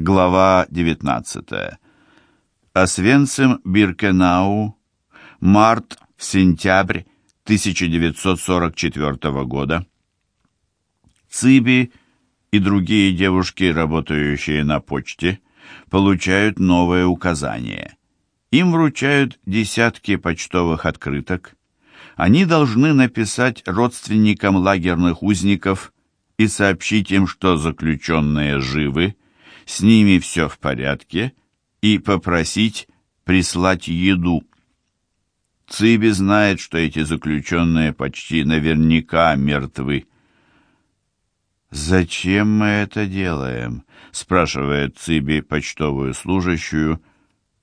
Глава 19. Освенцим Биркенау. Март-сентябрь 1944 года. Циби и другие девушки, работающие на почте, получают новые указания. Им вручают десятки почтовых открыток. Они должны написать родственникам лагерных узников и сообщить им, что заключенные живы, с ними все в порядке, и попросить прислать еду. Циби знает, что эти заключенные почти наверняка мертвы. «Зачем мы это делаем?» — спрашивает Циби почтовую служащую,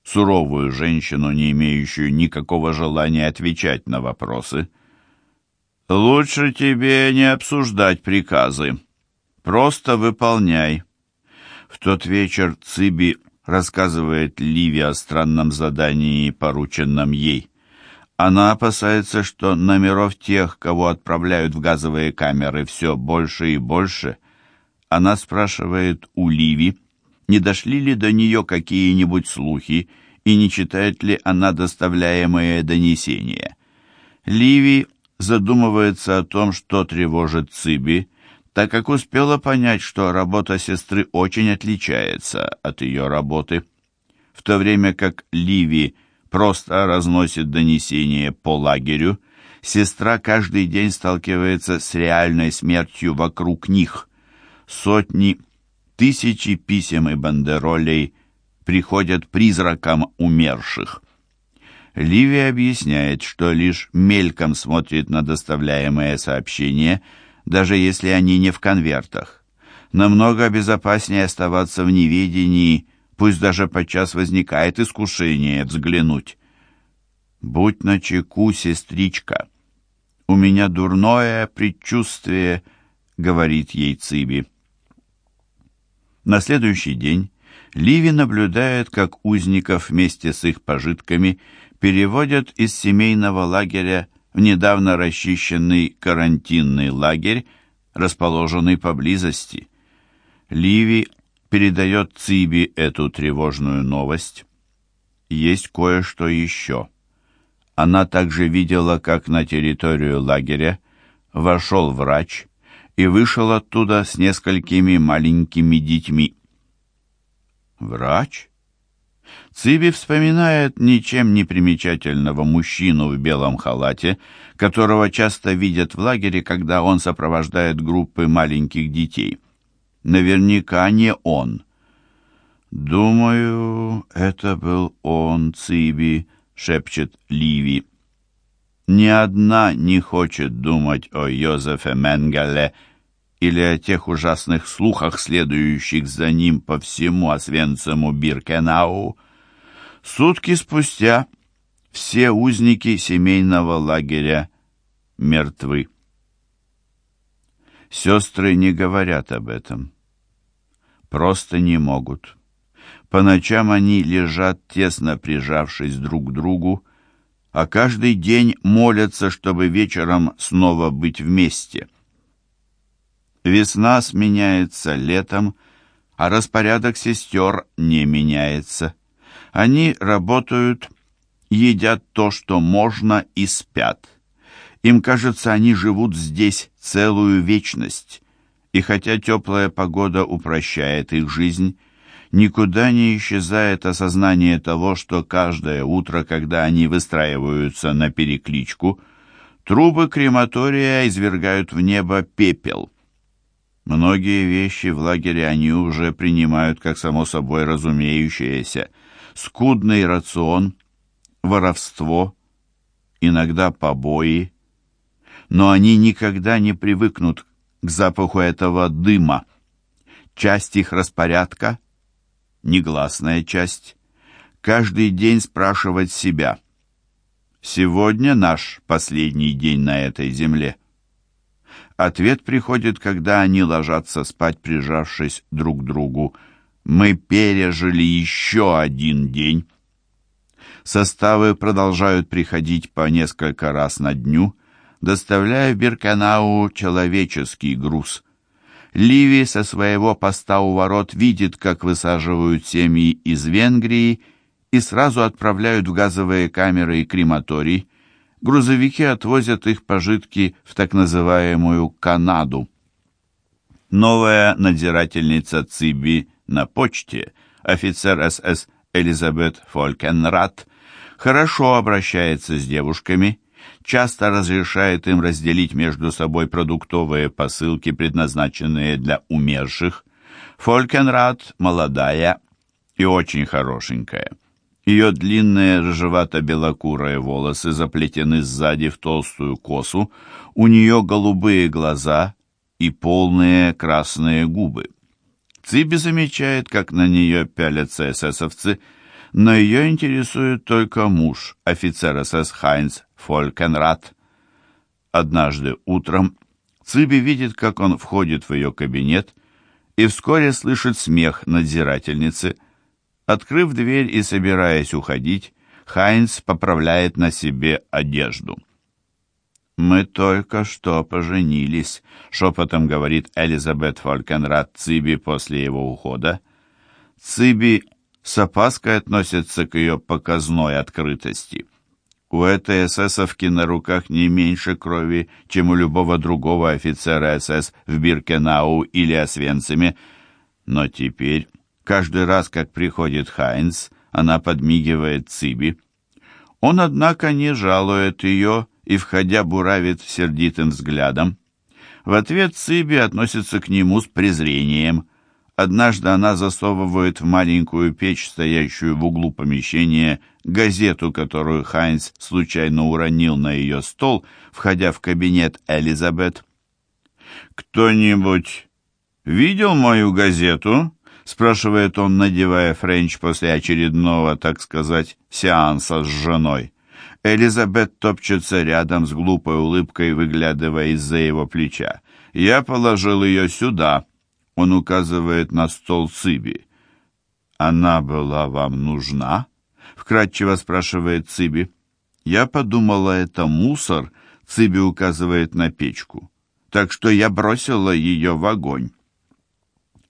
суровую женщину, не имеющую никакого желания отвечать на вопросы. «Лучше тебе не обсуждать приказы. Просто выполняй». В тот вечер Циби рассказывает Ливи о странном задании, порученном ей. Она опасается, что номеров тех, кого отправляют в газовые камеры, все больше и больше. Она спрашивает у Ливи, не дошли ли до нее какие-нибудь слухи и не читает ли она доставляемые донесения. Ливи задумывается о том, что тревожит Циби, так как успела понять, что работа сестры очень отличается от ее работы. В то время как Ливи просто разносит донесения по лагерю, сестра каждый день сталкивается с реальной смертью вокруг них. Сотни, тысячи писем и бандеролей приходят призракам умерших. Ливи объясняет, что лишь мельком смотрит на доставляемые сообщения – даже если они не в конвертах. Намного безопаснее оставаться в неведении, пусть даже подчас возникает искушение взглянуть. «Будь начеку, сестричка, у меня дурное предчувствие», — говорит ей Циби. На следующий день Ливи наблюдает, как узников вместе с их пожитками переводят из семейного лагеря в недавно расчищенный карантинный лагерь, расположенный поблизости. Ливи передает Циби эту тревожную новость. Есть кое-что еще. Она также видела, как на территорию лагеря вошел врач и вышел оттуда с несколькими маленькими детьми. «Врач?» Циби вспоминает ничем не примечательного мужчину в белом халате, которого часто видят в лагере, когда он сопровождает группы маленьких детей. Наверняка не он. «Думаю, это был он, Циби», — шепчет Ливи. «Ни одна не хочет думать о Йозефе Менгеле или о тех ужасных слухах, следующих за ним по всему Освенциму Биркенау». Сутки спустя все узники семейного лагеря мертвы. Сестры не говорят об этом. Просто не могут. По ночам они лежат, тесно прижавшись друг к другу, а каждый день молятся, чтобы вечером снова быть вместе. Весна сменяется летом, а распорядок сестер не меняется. Они работают, едят то, что можно, и спят. Им кажется, они живут здесь целую вечность. И хотя теплая погода упрощает их жизнь, никуда не исчезает осознание того, что каждое утро, когда они выстраиваются на перекличку, трубы крематория извергают в небо пепел. Многие вещи в лагере они уже принимают как само собой разумеющееся – скудный рацион, воровство, иногда побои, но они никогда не привыкнут к запаху этого дыма. Часть их распорядка, негласная часть, каждый день спрашивать себя, «Сегодня наш последний день на этой земле». Ответ приходит, когда они ложатся спать, прижавшись друг к другу, мы пережили еще один день. Составы продолжают приходить по несколько раз на дню, доставляя в Бирканау человеческий груз. Ливи со своего поста у ворот видит, как высаживают семьи из Венгрии и сразу отправляют в газовые камеры и крематорий. Грузовики отвозят их пожитки в так называемую Канаду. Новая надзирательница ЦИБИ на почте, офицер СС Элизабет Фолькенрат, хорошо обращается с девушками, часто разрешает им разделить между собой продуктовые посылки, предназначенные для умерших. Фолькенрат молодая и очень хорошенькая. Ее длинные рыжевато-белокурые волосы заплетены сзади в толстую косу, у нее голубые глаза и полные красные губы. Циби замечает, как на нее пялятся эсэсовцы, но ее интересует только муж, офицер СС Хайнц Фолькенрат. Однажды утром Циби видит, как он входит в ее кабинет и вскоре слышит смех надзирательницы. Открыв дверь и собираясь уходить, Хайнц поправляет на себе одежду. «Мы только что поженились», — шепотом говорит Элизабет Фолькенрад Циби после его ухода. Циби с опаской относится к ее показной открытости. У этой эсэсовки на руках не меньше крови, чем у любого другого офицера СС в Биркенау или Освенциме. Но теперь, каждый раз, как приходит Хайнц, она подмигивает Циби. Он, однако, не жалует ее и, входя, буравит сердитым взглядом. В ответ Циби относится к нему с презрением. Однажды она засовывает в маленькую печь, стоящую в углу помещения, газету, которую Хайнс случайно уронил на ее стол, входя в кабинет Элизабет. «Кто-нибудь видел мою газету?» — спрашивает он, надевая френч после очередного, так сказать, сеанса с женой. Элизабет топчется рядом с глупой улыбкой, выглядывая из-за его плеча. «Я положил ее сюда», — он указывает на стол Циби. «Она была вам нужна?» — вкратчиво спрашивает Циби. «Я подумала, это мусор», — Циби указывает на печку. «Так что я бросила ее в огонь».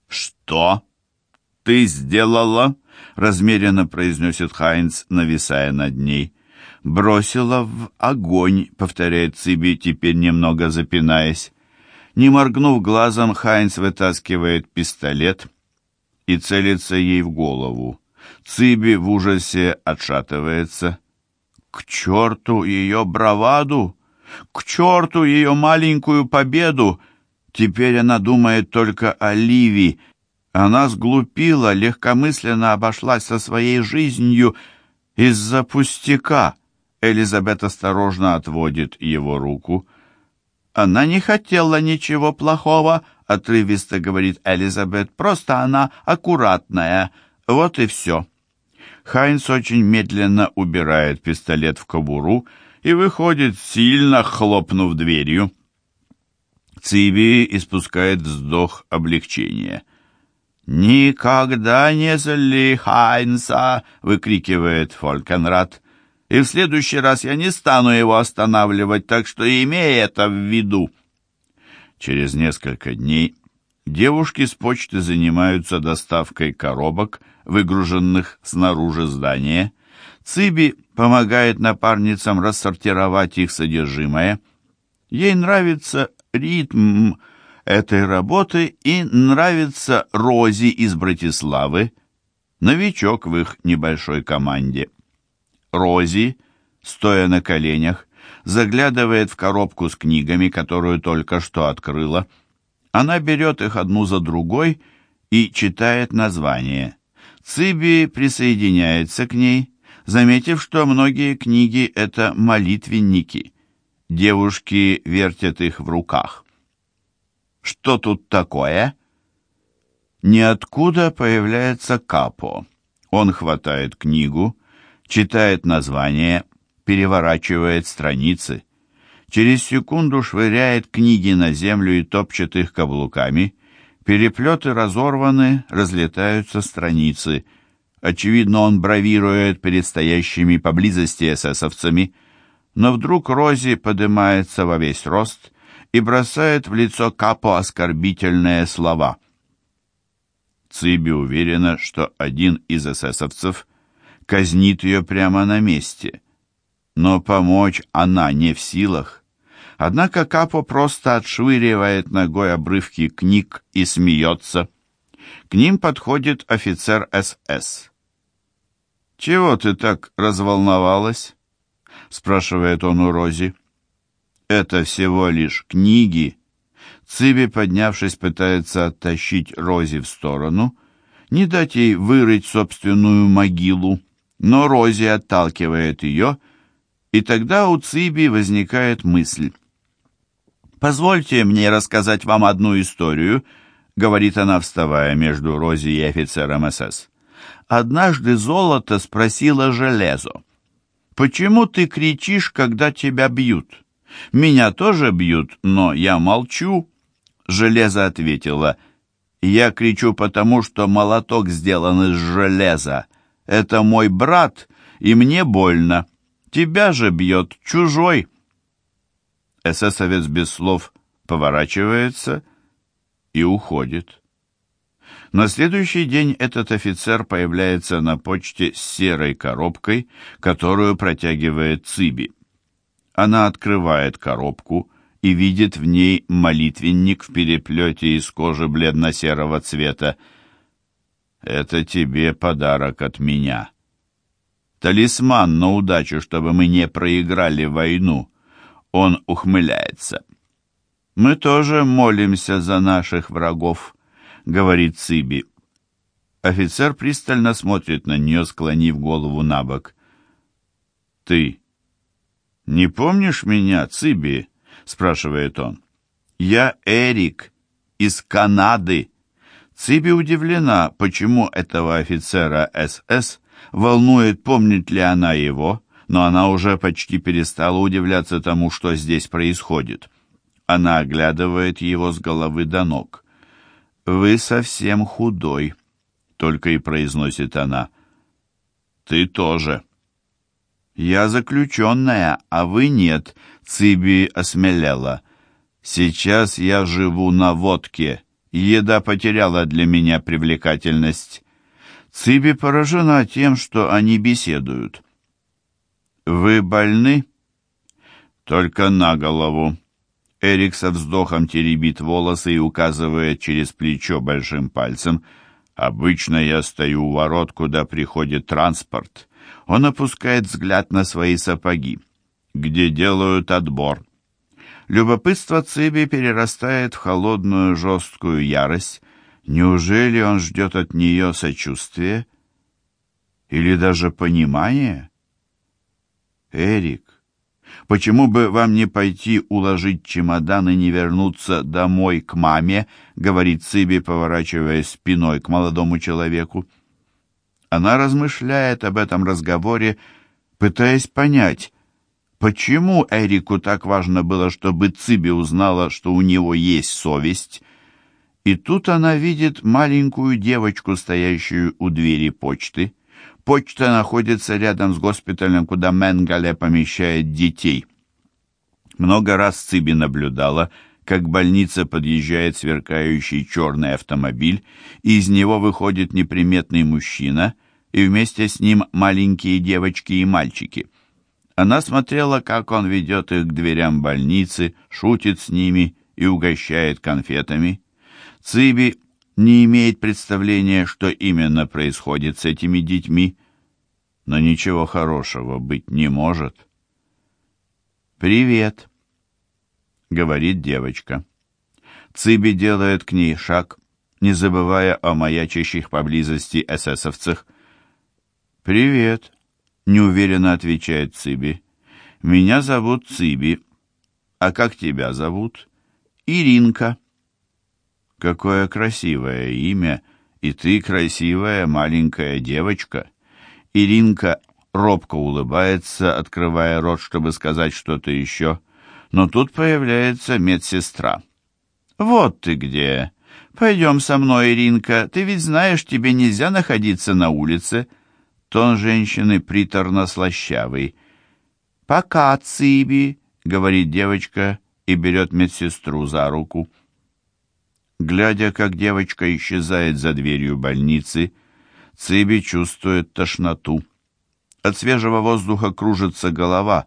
«Что ты сделала?» — размеренно произносит Хайнц, нависая над ней бросила в огонь», — повторяет Циби, теперь немного запинаясь. Не моргнув глазом, Хайнц вытаскивает пистолет и целится ей в голову. Циби в ужасе отшатывается. «К черту ее браваду! К черту ее маленькую победу! Теперь она думает только о Ливи. Она сглупила, легкомысленно обошлась со своей жизнью из-за пустяка». Элизабет осторожно отводит его руку. «Она не хотела ничего плохого», — отрывисто говорит Элизабет. «Просто она аккуратная. Вот и все». Хайнс очень медленно убирает пистолет в кобуру и выходит, сильно хлопнув дверью. Циби испускает вздох облегчения. «Никогда не зли Хайнса!» — выкрикивает Фолькенрад и в следующий раз я не стану его останавливать, так что имей это в виду. Через несколько дней девушки с почты занимаются доставкой коробок, выгруженных снаружи здания. Циби помогает напарницам рассортировать их содержимое. Ей нравится ритм этой работы и нравится Рози из Братиславы, новичок в их небольшой команде. Рози, стоя на коленях, заглядывает в коробку с книгами, которую только что открыла. Она берет их одну за другой и читает название. Циби присоединяется к ней, заметив, что многие книги — это молитвенники. Девушки вертят их в руках. Что тут такое? Ниоткуда появляется Капо. Он хватает книгу, читает название, переворачивает страницы. Через секунду швыряет книги на землю и топчет их каблуками. Переплеты разорваны, разлетаются страницы. Очевидно, он бравирует перед стоящими поблизости эсэсовцами. Но вдруг Рози поднимается во весь рост и бросает в лицо Капо оскорбительные слова. Циби уверена, что один из эсэсовцев казнит ее прямо на месте, но помочь она не в силах. Однако Капо просто отшвыривает ногой обрывки книг и смеется. К ним подходит офицер СС. «Чего ты так разволновалась?» — спрашивает он у Рози. «Это всего лишь книги». Циби, поднявшись, пытается оттащить Рози в сторону, не дать ей вырыть собственную могилу, но Рози отталкивает ее, и тогда у Циби возникает мысль. «Позвольте мне рассказать вам одну историю», — говорит она, вставая между Рози и офицером СС. «Однажды золото спросила железо. Почему ты кричишь, когда тебя бьют? Меня тоже бьют, но я молчу». Железо ответила, «Я кричу потому, что молоток сделан из железа. Это мой брат, и мне больно. Тебя же бьет чужой». Эсэсовец без слов поворачивается и уходит. На следующий день этот офицер появляется на почте с серой коробкой, которую протягивает Циби. Она открывает коробку и видит в ней молитвенник в переплете из кожи бледно-серого цвета. «Это тебе подарок от меня. Талисман на удачу, чтобы мы не проиграли войну». Он ухмыляется. «Мы тоже молимся за наших врагов», — говорит Циби. Офицер пристально смотрит на нее, склонив голову на бок. «Ты не помнишь меня, Циби?» — спрашивает он. «Я Эрик из Канады». Циби удивлена, почему этого офицера СС волнует, помнит ли она его, но она уже почти перестала удивляться тому, что здесь происходит. Она оглядывает его с головы до ног. «Вы совсем худой», — только и произносит она. «Ты тоже». «Я заключенная, а вы нет», — Циби осмелела. «Сейчас я живу на водке. Еда потеряла для меня привлекательность». Циби поражена тем, что они беседуют. «Вы больны?» «Только на голову». Эрик со вздохом теребит волосы и указывает через плечо большим пальцем. «Обычно я стою у ворот, куда приходит транспорт». Он опускает взгляд на свои сапоги, где делают отбор. Любопытство Циби перерастает в холодную жесткую ярость. Неужели он ждет от нее сочувствия? Или даже понимания? Эрик, почему бы вам не пойти уложить чемодан и не вернуться домой к маме, говорит Циби, поворачиваясь спиной к молодому человеку. Она размышляет об этом разговоре, пытаясь понять, почему Эрику так важно было, чтобы Циби узнала, что у него есть совесть. И тут она видит маленькую девочку, стоящую у двери почты. Почта находится рядом с госпиталем, куда Менгале помещает детей. Много раз Циби наблюдала, как к больнице подъезжает сверкающий черный автомобиль, и из него выходит неприметный мужчина, и вместе с ним маленькие девочки и мальчики. Она смотрела, как он ведет их к дверям больницы, шутит с ними и угощает конфетами. Циби не имеет представления, что именно происходит с этими детьми, но ничего хорошего быть не может. «Привет», — говорит девочка. Циби делает к ней шаг, не забывая о маячащих поблизости эсэсовцах. «Привет», — неуверенно отвечает Циби. «Меня зовут Циби. А как тебя зовут?» «Иринка». Какое красивое имя, и ты красивая маленькая девочка. Иринка робко улыбается, открывая рот, чтобы сказать что-то еще. Но тут появляется медсестра. «Вот ты где! Пойдем со мной, Иринка. Ты ведь знаешь, тебе нельзя находиться на улице». Тон женщины приторно-слащавый. «Пока, Циби», — говорит девочка и берет медсестру за руку. Глядя, как девочка исчезает за дверью больницы, Циби чувствует тошноту. От свежего воздуха кружится голова,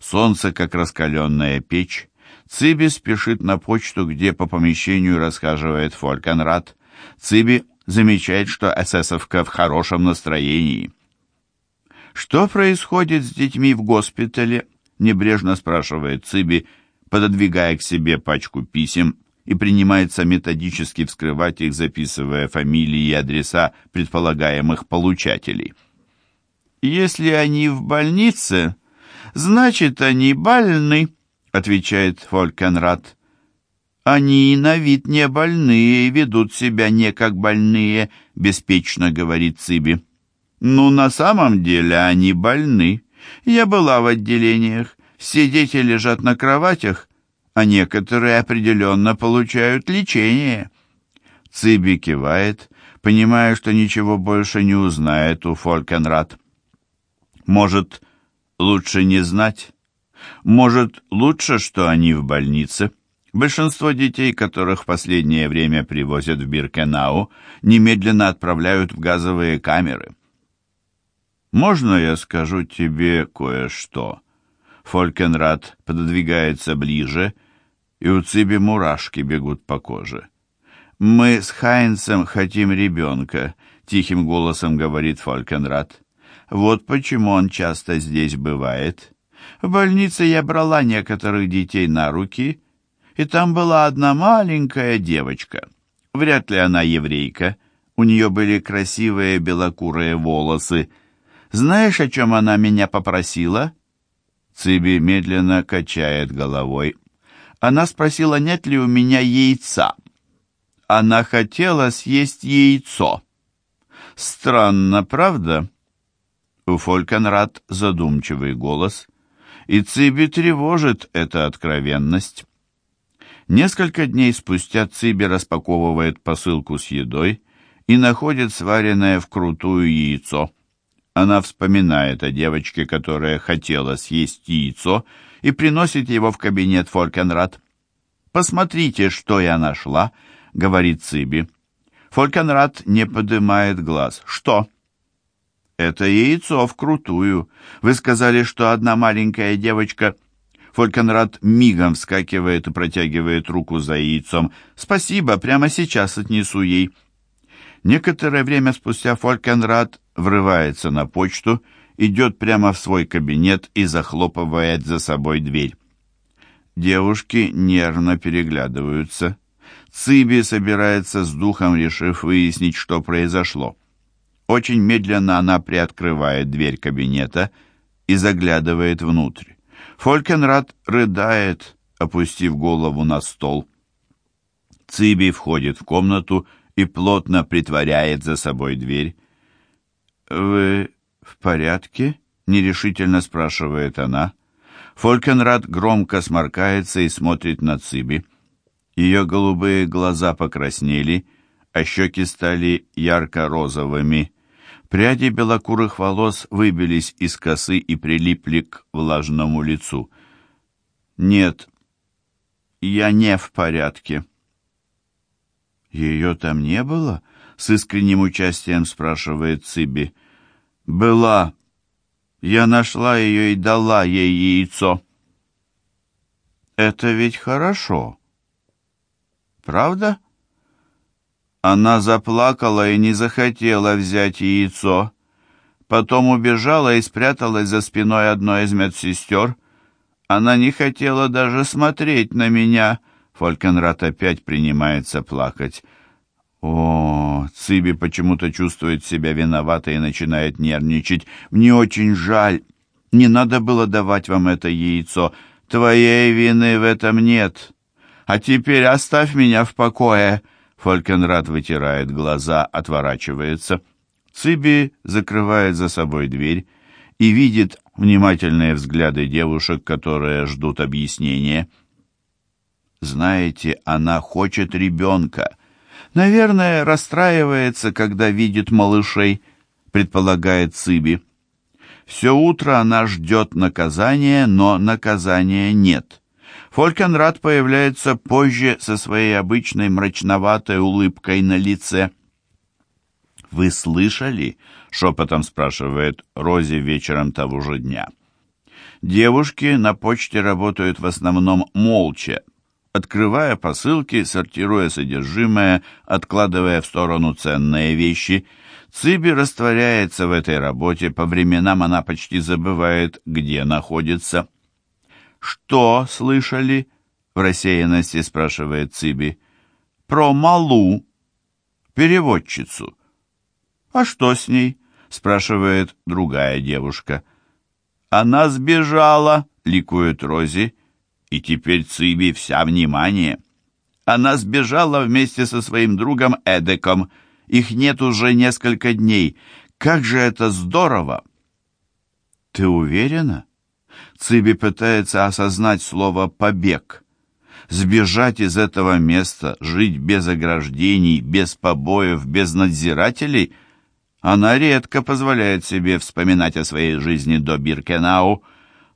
солнце, как раскаленная печь. Циби спешит на почту, где по помещению расхаживает Фолькенрад. Циби замечает, что эсэсовка в хорошем настроении. «Что происходит с детьми в госпитале?» — небрежно спрашивает Циби, пододвигая к себе пачку писем и принимается методически вскрывать их, записывая фамилии и адреса предполагаемых получателей. «Если они в больнице, значит, они больны», — отвечает Фолькенрад. «Они на вид не больные и ведут себя не как больные», — беспечно говорит Циби. «Ну, на самом деле они больны. Я была в отделениях. Все дети лежат на кроватях, а некоторые определенно получают лечение. Циби кивает, понимая, что ничего больше не узнает у Фолькенрад. Может, лучше не знать? Может, лучше, что они в больнице? Большинство детей, которых в последнее время привозят в Биркенау, немедленно отправляют в газовые камеры. «Можно я скажу тебе кое-что?» Фолькенрад пододвигается ближе и у Циби мурашки бегут по коже. «Мы с Хайнцем хотим ребенка», — тихим голосом говорит Фолькенрад. «Вот почему он часто здесь бывает. В больнице я брала некоторых детей на руки, и там была одна маленькая девочка. Вряд ли она еврейка. У нее были красивые белокурые волосы. Знаешь, о чем она меня попросила?» Циби медленно качает головой. Она спросила, нет ли у меня яйца. Она хотела съесть яйцо. Странно, правда? У Фолькенрад задумчивый голос, и Циби тревожит эта откровенность. Несколько дней спустя Циби распаковывает посылку с едой и находит сваренное вкрутую яйцо. Она вспоминает о девочке, которая хотела съесть яйцо, и приносит его в кабинет Фолькенрад. «Посмотрите, что я нашла», — говорит Циби. Фолькенрад не поднимает глаз. «Что?» «Это яйцо вкрутую. Вы сказали, что одна маленькая девочка...» Фолькенрад мигом вскакивает и протягивает руку за яйцом. «Спасибо, прямо сейчас отнесу ей». Некоторое время спустя Фолькенрад врывается на почту идет прямо в свой кабинет и захлопывает за собой дверь. Девушки нервно переглядываются. Циби собирается с духом, решив выяснить, что произошло. Очень медленно она приоткрывает дверь кабинета и заглядывает внутрь. Фолькенрад рыдает, опустив голову на стол. Циби входит в комнату и плотно притворяет за собой дверь. «Вы «В порядке?» — нерешительно спрашивает она. Фолькенрад громко сморкается и смотрит на Циби. Ее голубые глаза покраснели, а щеки стали ярко-розовыми. Пряди белокурых волос выбились из косы и прилипли к влажному лицу. «Нет, я не в порядке». «Ее там не было?» — с искренним участием спрашивает Циби. «Была. Я нашла ее и дала ей яйцо». «Это ведь хорошо. Правда?» Она заплакала и не захотела взять яйцо. Потом убежала и спряталась за спиной одной из медсестер. Она не хотела даже смотреть на меня. Фолькенрат опять принимается плакать. О, Циби почему-то чувствует себя виноватой и начинает нервничать. Мне очень жаль. Не надо было давать вам это яйцо. Твоей вины в этом нет. А теперь оставь меня в покое. Фолькенрад вытирает глаза, отворачивается. Циби закрывает за собой дверь и видит внимательные взгляды девушек, которые ждут объяснения. Знаете, она хочет ребенка. Наверное, расстраивается, когда видит малышей, предполагает Циби. Все утро она ждет наказания, но наказания нет. Фолькенрад появляется позже со своей обычной мрачноватой улыбкой на лице. «Вы слышали?» — шепотом спрашивает Рози вечером того же дня. Девушки на почте работают в основном молча, открывая посылки, сортируя содержимое, откладывая в сторону ценные вещи. Циби растворяется в этой работе, по временам она почти забывает, где находится. «Что слышали?» — в рассеянности спрашивает Циби. «Про Малу, переводчицу». «А что с ней?» — спрашивает другая девушка. «Она сбежала», — ликует Рози, и теперь Циби вся внимание. Она сбежала вместе со своим другом Эдеком. Их нет уже несколько дней. Как же это здорово! Ты уверена? Циби пытается осознать слово «побег». Сбежать из этого места, жить без ограждений, без побоев, без надзирателей — она редко позволяет себе вспоминать о своей жизни до Биркенау.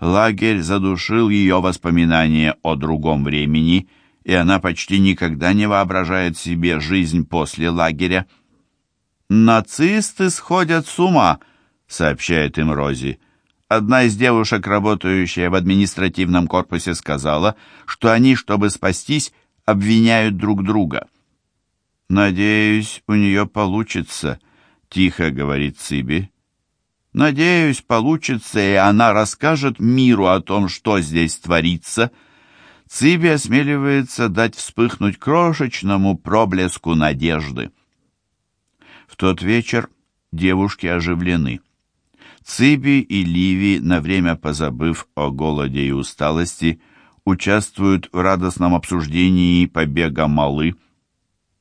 Лагерь задушил ее воспоминания о другом времени, и она почти никогда не воображает себе жизнь после лагеря. «Нацисты сходят с ума», — сообщает им Рози. Одна из девушек, работающая в административном корпусе, сказала, что они, чтобы спастись, обвиняют друг друга. «Надеюсь, у нее получится», — тихо говорит Циби. «Надеюсь, получится, и она расскажет миру о том, что здесь творится». Циби осмеливается дать вспыхнуть крошечному проблеску надежды. В тот вечер девушки оживлены. Циби и Ливи, на время позабыв о голоде и усталости, участвуют в радостном обсуждении побега Малы.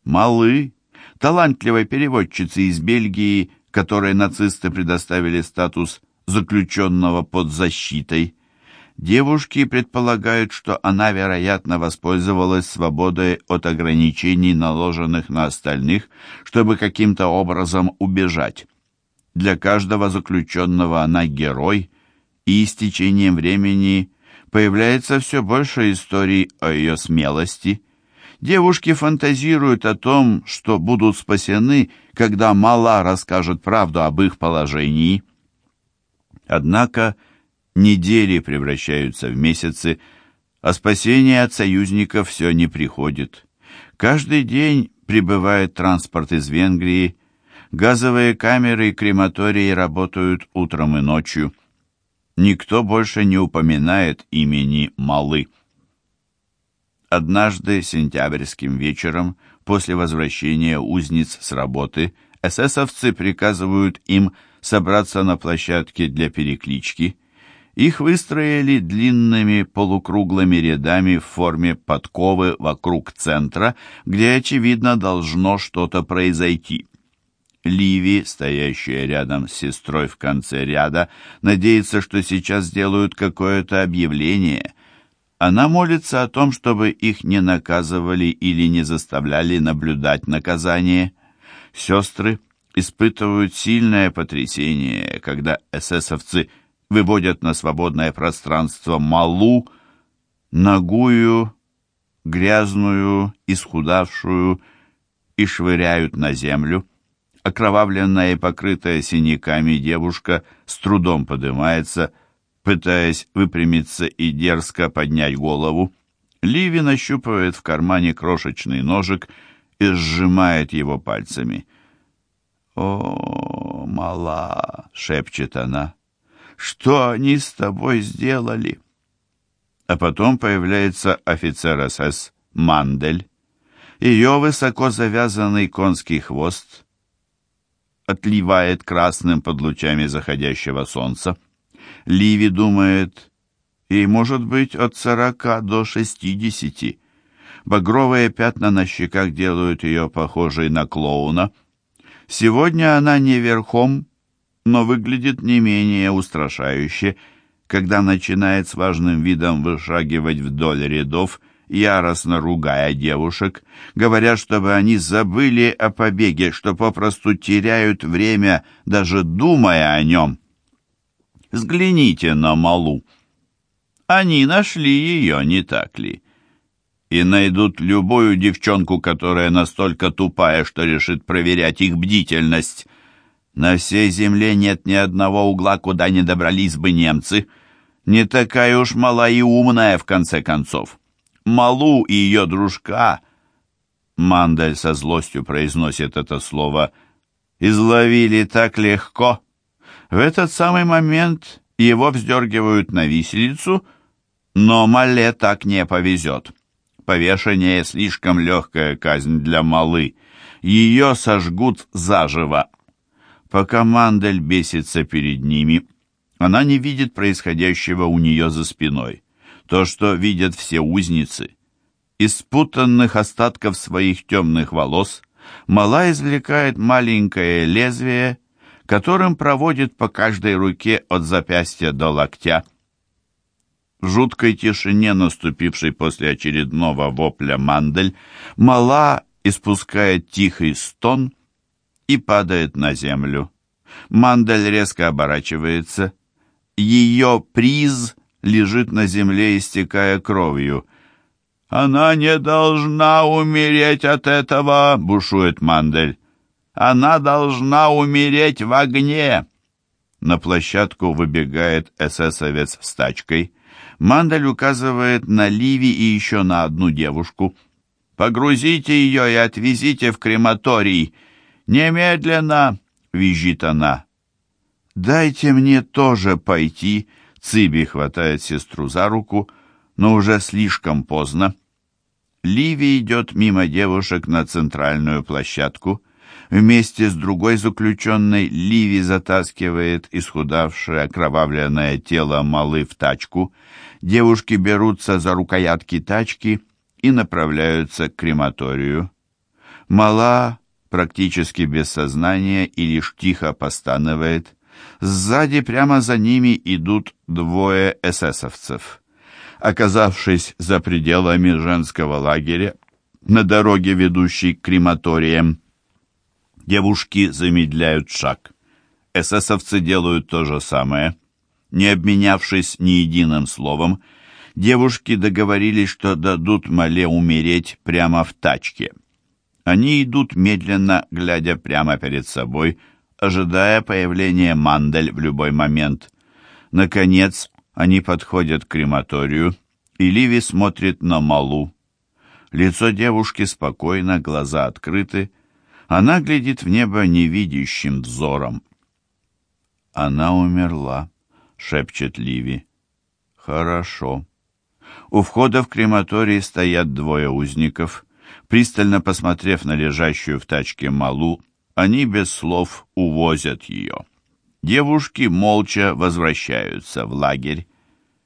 Малы, талантливой переводчицы из Бельгии, которой нацисты предоставили статус заключенного под защитой. Девушки предполагают, что она, вероятно, воспользовалась свободой от ограничений, наложенных на остальных, чтобы каким-то образом убежать. Для каждого заключенного она герой, и с течением времени появляется все больше историй о ее смелости. Девушки фантазируют о том, что будут спасены, когда Мала расскажет правду об их положении. Однако недели превращаются в месяцы, а спасение от союзников все не приходит. Каждый день прибывает транспорт из Венгрии, Газовые камеры и крематории работают утром и ночью. Никто больше не упоминает имени Малы. Однажды сентябрьским вечером, после возвращения узниц с работы, эсэсовцы приказывают им собраться на площадке для переклички. Их выстроили длинными полукруглыми рядами в форме подковы вокруг центра, где, очевидно, должно что-то произойти. Ливи, стоящая рядом с сестрой в конце ряда, надеется, что сейчас сделают какое-то объявление. Она молится о том, чтобы их не наказывали или не заставляли наблюдать наказание. Сестры испытывают сильное потрясение, когда эсэсовцы выводят на свободное пространство малу, ногую, грязную, исхудавшую и швыряют на землю. Окровавленная и покрытая синяками девушка с трудом поднимается, пытаясь выпрямиться и дерзко поднять голову. Ливи нащупывает в кармане крошечный ножик и сжимает его пальцами. «О, мала!» — шепчет она. «Что они с тобой сделали?» А потом появляется офицер СС Мандель. Ее высоко завязанный конский хвост отливает красным под лучами заходящего солнца. Ливи думает, ей может быть от сорока до шестидесяти. Багровые пятна на щеках делают ее похожей на клоуна. Сегодня она не верхом, но выглядит не менее устрашающе, когда начинает с важным видом вышагивать вдоль рядов, яростно ругая девушек, говоря, чтобы они забыли о побеге, что попросту теряют время, даже думая о нем. Взгляните на Малу. Они нашли ее, не так ли? И найдут любую девчонку, которая настолько тупая, что решит проверять их бдительность. На всей земле нет ни одного угла, куда не добрались бы немцы. Не такая уж мала и умная, в конце концов. Малу и ее дружка... Мандель со злостью произносит это слово. «Изловили так легко». В этот самый момент его вздергивают на виселицу, но Мале так не повезет. Повешение слишком легкая казнь для Малы. Ее сожгут заживо. Пока Мандель бесится перед ними, она не видит происходящего у нее за спиной. То, что видят все узницы. Из спутанных остатков своих темных волос Мала извлекает маленькое лезвие, которым проводит по каждой руке от запястья до локтя. В жуткой тишине, наступившей после очередного вопля Мандель, Мала испускает тихий стон и падает на землю. Мандель резко оборачивается. Ее приз лежит на земле, истекая кровью. «Она не должна умереть от этого!» — бушует Мандель. «Она должна умереть в огне!» На площадку выбегает эсэсовец с тачкой. Мандель указывает на Ливи и еще на одну девушку. «Погрузите ее и отвезите в крематорий!» «Немедленно!» — визжит она. «Дайте мне тоже пойти!» Циби хватает сестру за руку, но уже слишком поздно. Ливи идет мимо девушек на центральную площадку. Вместе с другой заключенной Ливи затаскивает исхудавшее окровавленное тело Малы в тачку. Девушки берутся за рукоятки тачки и направляются к крематорию. Мала практически без сознания и лишь тихо постанывает. Сзади прямо за ними идут двое эсэсовцев. Оказавшись за пределами женского лагеря, на дороге, ведущей к крематориям, девушки замедляют шаг. Эсэсовцы делают то же самое. Не обменявшись ни единым словом, девушки договорились, что дадут Мале умереть прямо в тачке. Они идут медленно, глядя прямо перед собой, ожидая появления Мандель в любой момент. Наконец, они подходят к крематорию, и Ливи смотрит на Малу. Лицо девушки спокойно, глаза открыты. Она глядит в небо невидящим взором. «Она умерла», — шепчет Ливи. «Хорошо». У входа в крематорий стоят двое узников. Пристально посмотрев на лежащую в тачке Малу, они без слов увозят ее. Девушки молча возвращаются в лагерь.